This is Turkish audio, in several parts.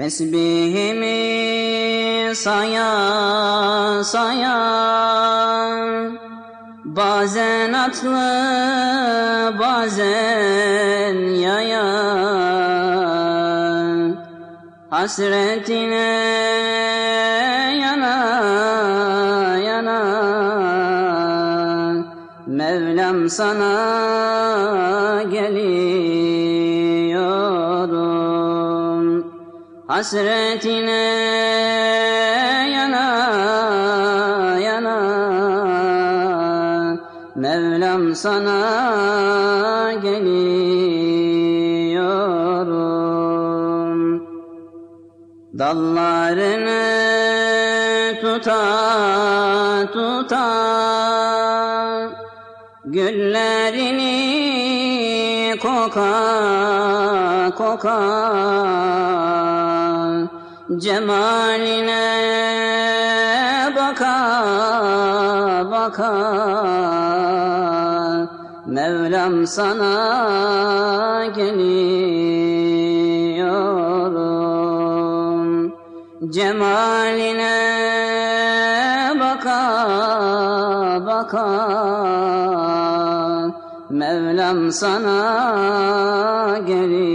Tesbihimi saya saya. Bazen atlı bazen yaya. Hasretine yana yana. Mevlam sana geliyorum Hasretine yana yana. Mevlam sana geliyorum. Dallarını tuta tuta. Güllerini koka koka Cemaline baka baka Mevlam sana geliyorum. Cemaline baka baka Mevlam sana geliyorum.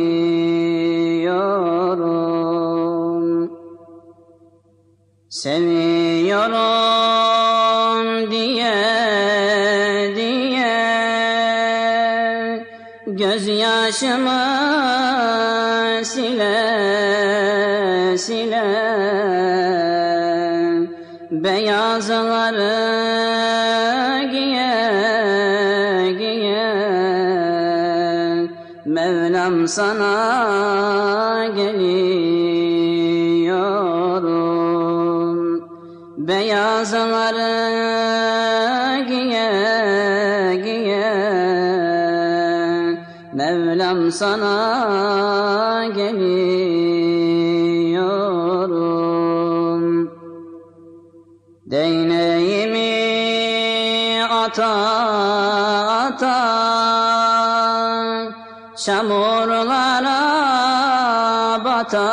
Seviyorum diye diye Gözyaşımı sile sile. Beyazları Mevlam sana geliyorum. Beyazları giye giye. Mevlam sana geliyorum. Değneğimi ata ata Çamurlara bata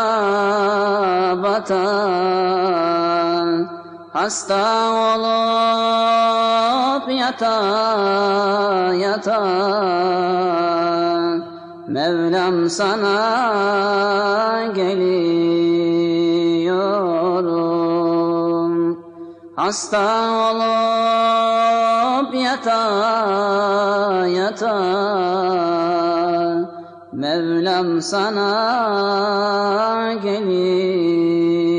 bata. Hasta olup yata yata. Mevlam sana geliyorum. Hasta olup yata yata Mevlam sana geliyorum